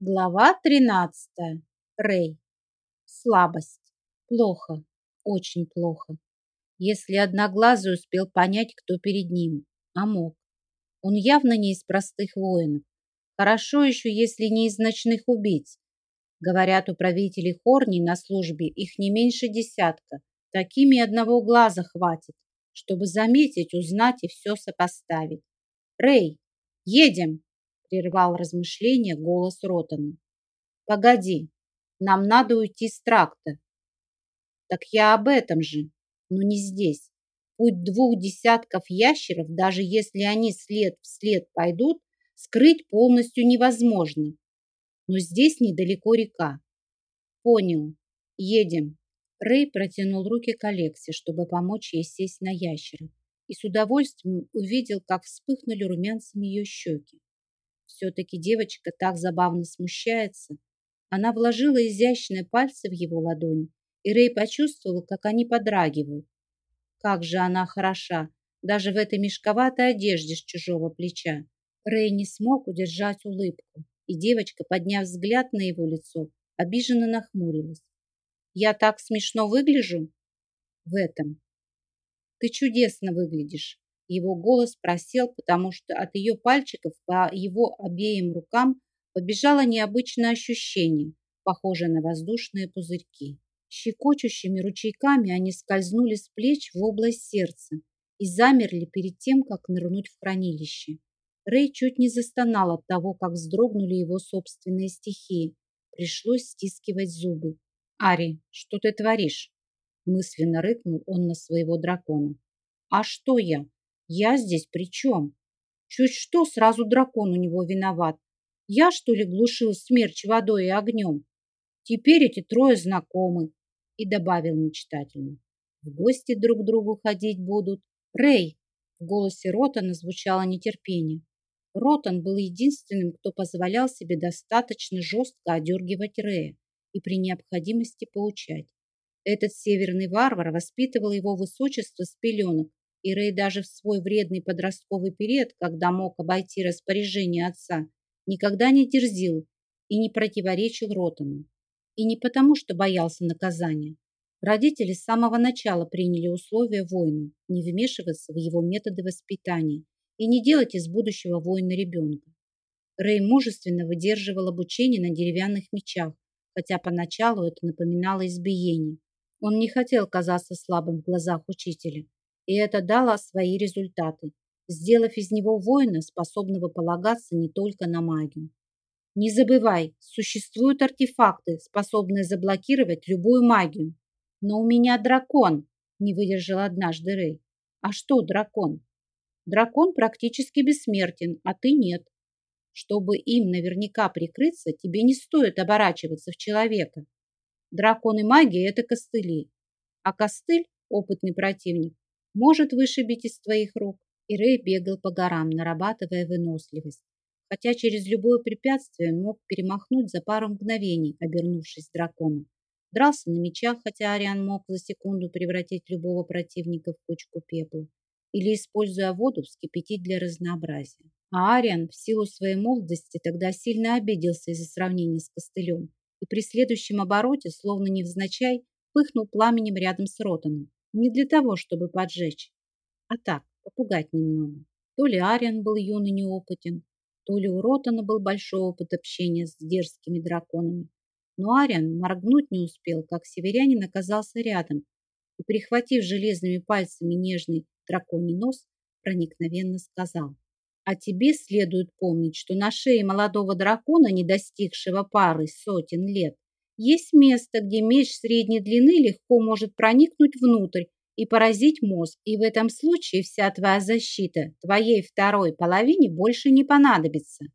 Глава 13. Рэй. Слабость. Плохо. Очень плохо. Если Одноглазый успел понять, кто перед ним, а мог. Он явно не из простых воинов. Хорошо еще, если не из ночных убийц. Говорят, у правителей Хорни на службе их не меньше десятка. Такими одного глаза хватит, чтобы заметить, узнать и все сопоставить. Рэй, едем! Прервал размышления голос Ротана. Погоди, нам надо уйти с тракта. Так я об этом же, но не здесь. Путь двух десятков ящеров, даже если они след в след пойдут, скрыть полностью невозможно. Но здесь недалеко река. Понял. Едем. Рэй протянул руки к Алексе, чтобы помочь ей сесть на ящера, и с удовольствием увидел, как вспыхнули румянцами ее щеки. Все-таки девочка так забавно смущается. Она вложила изящные пальцы в его ладони, и Рэй почувствовал, как они подрагивают. Как же она хороша, даже в этой мешковатой одежде с чужого плеча. Рэй не смог удержать улыбку, и девочка, подняв взгляд на его лицо, обиженно нахмурилась. «Я так смешно выгляжу?» «В этом». «Ты чудесно выглядишь. Его голос просел, потому что от ее пальчиков по его обеим рукам побежало необычное ощущение, похожее на воздушные пузырьки. Щекочущими ручейками они скользнули с плеч в область сердца и замерли перед тем, как нырнуть в хранилище. Рэй чуть не застонал от того, как вздрогнули его собственные стихии. Пришлось стискивать зубы. «Ари, что ты творишь?» Мысленно рыкнул он на своего дракона. «А что я?» Я здесь при чем? Чуть что, сразу дракон у него виноват. Я, что ли, глушил смерч водой и огнем? Теперь эти трое знакомы. И добавил мечтательно. В гости друг к другу ходить будут. Рэй! В голосе Ротана звучало нетерпение. Ротан был единственным, кто позволял себе достаточно жестко одергивать Рэя и при необходимости поучать. Этот северный варвар воспитывал его высочество с пеленок и Рэй даже в свой вредный подростковый период, когда мог обойти распоряжение отца, никогда не дерзил и не противоречил Ротану. И не потому, что боялся наказания. Родители с самого начала приняли условия войны не вмешиваться в его методы воспитания и не делать из будущего воина ребенка. Рэй мужественно выдерживал обучение на деревянных мечах, хотя поначалу это напоминало избиение. Он не хотел казаться слабым в глазах учителя, и это дало свои результаты, сделав из него воина, способного полагаться не только на магию. Не забывай, существуют артефакты, способные заблокировать любую магию. Но у меня дракон, не выдержал однажды Рэй. А что дракон? Дракон практически бессмертен, а ты нет. Чтобы им наверняка прикрыться, тебе не стоит оборачиваться в человека. Дракон и магия – это костыли. А костыль – опытный противник, может вышибить из твоих рук. И Рэй бегал по горам, нарабатывая выносливость. Хотя через любое препятствие мог перемахнуть за пару мгновений, обернувшись драконом. Дрался на мечах, хотя Ариан мог за секунду превратить любого противника в кучку пепла. Или, используя воду, вскипятить для разнообразия. А Ариан в силу своей молодости тогда сильно обиделся из-за сравнения с костылем и при следующем обороте, словно невзначай, пыхнул пламенем рядом с Ротаном. Не для того, чтобы поджечь, а так, попугать немного. То ли Ариан был юн и неопытен, то ли у Ротана был большой опыт общения с дерзкими драконами. Но Ариан моргнуть не успел, как северянин оказался рядом и, прихватив железными пальцами нежный драконий нос, проникновенно сказал. А тебе следует помнить, что на шее молодого дракона, не достигшего пары сотен лет, есть место, где меч средней длины легко может проникнуть внутрь и поразить мозг, и в этом случае вся твоя защита твоей второй половине больше не понадобится.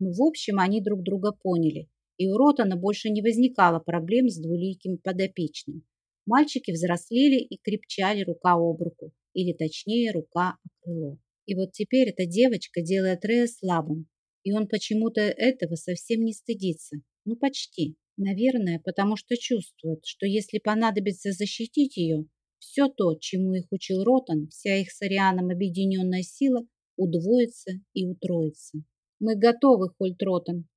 Ну, в общем, они друг друга поняли, и у Ротана больше не возникало проблем с двуликим подопечным. Мальчики взрослели и крепчали рука об руку, или точнее рука о крыло. И вот теперь эта девочка делает Рея слабым, и он почему-то этого совсем не стыдится. Ну, почти. Наверное, потому что чувствует, что если понадобится защитить ее, все то, чему их учил Ротан, вся их с Арианом объединенная сила, удвоится и утроится. Мы готовы, Хольт Ротан.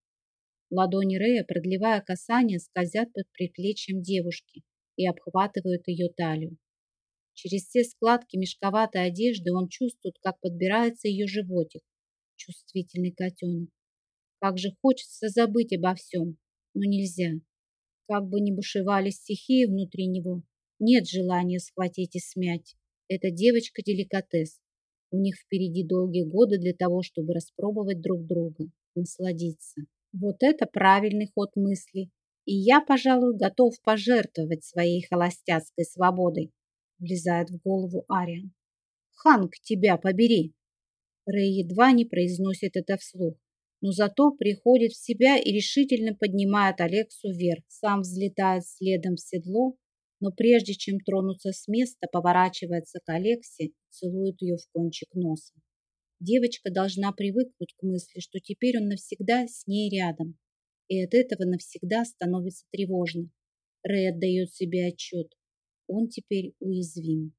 Ладони Рея, продлевая касание, скользят под предплечьем девушки и обхватывают ее талию. Через все складки мешковатой одежды он чувствует, как подбирается ее животик. Чувствительный котенок. Как же хочется забыть обо всем, но нельзя. Как бы ни бушевали стихии внутри него, нет желания схватить и смять. Эта девочка деликатес. У них впереди долгие годы для того, чтобы распробовать друг друга, насладиться. Вот это правильный ход мысли. И я, пожалуй, готов пожертвовать своей холостяцкой свободой, влезает в голову Ариан. Ханк, тебя побери. Рэй едва не произносит это вслух, но зато приходит в себя и решительно поднимает Алексу вверх. Сам взлетает следом в седло, но прежде чем тронуться с места, поворачивается к Алексе и целует ее в кончик носа. Девочка должна привыкнуть к мысли, что теперь он навсегда с ней рядом, и от этого навсегда становится тревожно. Рэй отдает себе отчет. Он теперь уязвим.